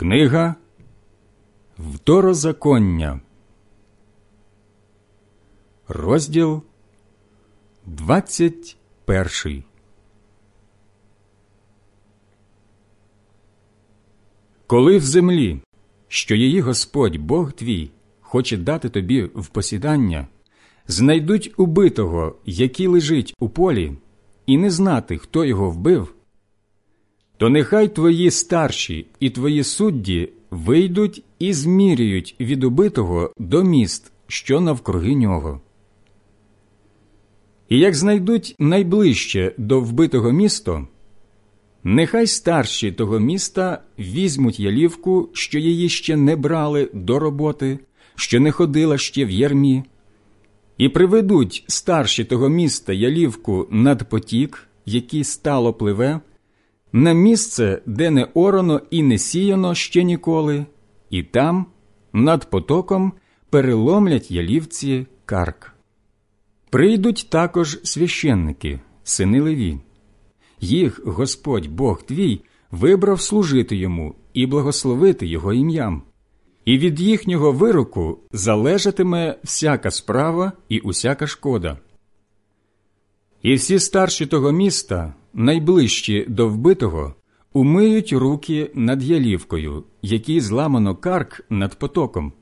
Книга Второзаконня, розділ 21 Коли в землі, що її Господь Бог твій, хоче дати тобі в посідання, знайдуть убитого, який лежить у полі, і не знати, хто його вбив, то нехай твої старші і твої судді вийдуть і змірюють від убитого до міст, що навкруги нього. І як знайдуть найближче до вбитого місто, нехай старші того міста візьмуть ялівку, що її ще не брали до роботи, що не ходила ще в ярмі, і приведуть старші того міста ялівку над потік, який стало пливе, на місце, де не орано і не сіяно ще ніколи, і там, над потоком, переломлять ялівці карк. Прийдуть також священники, сини Леві. Їх Господь Бог твій вибрав служити йому і благословити його ім'ям, і від їхнього вироку залежатиме всяка справа і усяка шкода. І всі старші того міста, найближчі до вбитого, умиють руки над ялівкою, який зламано карк над потоком,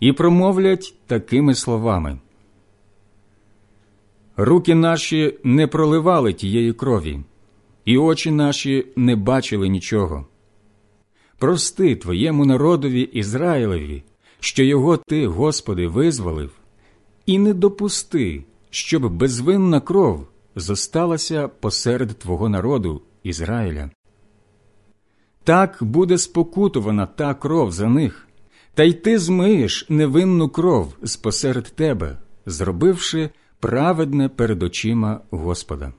і промовлять такими словами. Руки наші не проливали тієї крові, і очі наші не бачили нічого. Прости твоєму народові Ізраїлеві, що його ти, Господи, визволив, і не допусти, щоб безвинна кров зосталася посеред Твого народу Ізраїля. Так буде спокутувана та кров за них, та й ти змиєш невинну кров з посеред тебе, зробивши праведне перед очима Господа.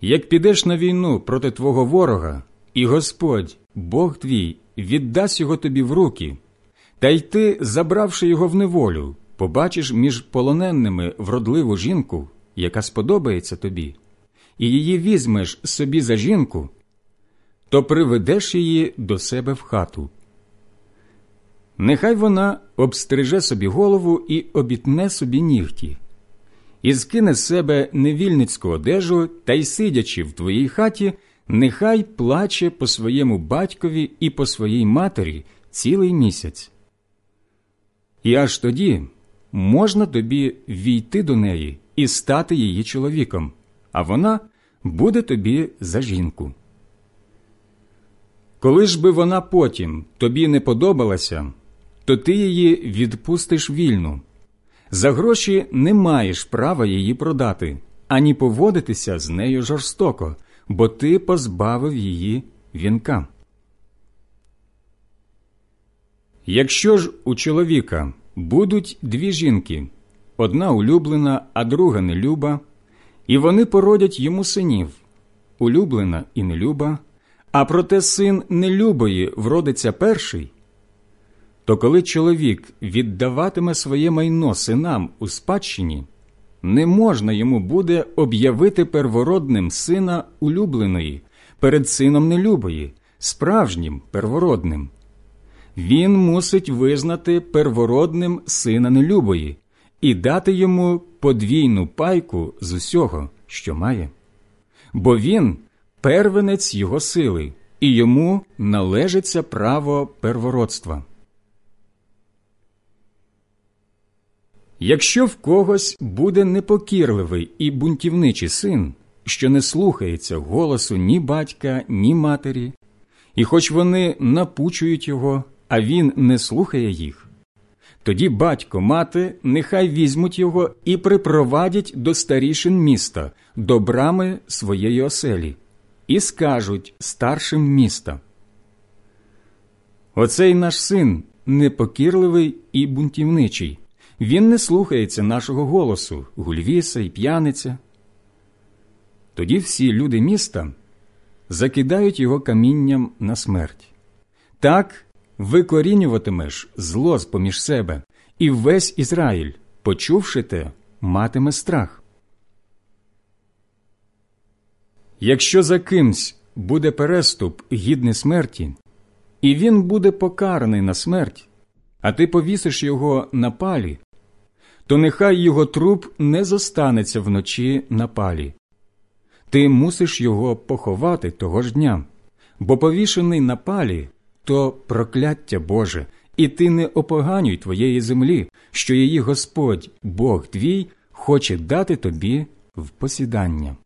Як підеш на війну проти твого ворога, і Господь, Бог твій, віддасть його тобі в руки, та й ти, забравши його в неволю, побачиш між полоненними вродливу жінку, яка сподобається тобі, і її візьмеш собі за жінку, то приведеш її до себе в хату. Нехай вона обстриже собі голову і обітне собі нігті, і скине з себе невільницьку одежу та й сидячи в твоїй хаті, нехай плаче по своєму батькові і по своїй матері цілий місяць. І аж тоді можна тобі війти до неї і стати її чоловіком, а вона буде тобі за жінку. Коли ж би вона потім тобі не подобалася, то ти її відпустиш вільну. За гроші не маєш права її продати, ані поводитися з нею жорстоко, бо ти позбавив її вінка. Якщо ж у чоловіка будуть дві жінки. Одна улюблена, а друга нелюба, і вони породять йому синів. Улюблена і нелюба, а проте син нелюбої вродиться перший, то коли чоловік віддаватиме своє майно синам у спадщині, не можна йому буде об'явити первородним сина улюбленої перед сином нелюбої, справжнім первородним він мусить визнати первородним сина нелюбої і дати йому подвійну пайку з усього, що має. Бо він первенець його сили, і йому належиться право первородства. Якщо в когось буде непокірливий і бунтівничий син, що не слухається голосу ні батька, ні матері, і хоч вони напучують його, а він не слухає їх, тоді батько, мати нехай візьмуть його і припровадять до старішин міста, до брами своєї оселі, і скажуть старшим міста. Оцей наш син непокірливий і бунтівничий. Він не слухається нашого голосу, гульвіса і п'яниця. Тоді всі люди міста закидають його камінням на смерть. Так викорінюватимеш зло з поміж себе, і весь Ізраїль, почувши те, матиме страх. Якщо за кимсь буде переступ гідний смерті, і він буде покараний на смерть, а ти повісиш його на палі, то нехай його труп не зостанеться вночі на палі. Ти мусиш його поховати того ж дня, бо повішений на палі то прокляття Боже, і ти не опоганюй твоєї землі, що її Господь, Бог твій, хоче дати тобі в посідання.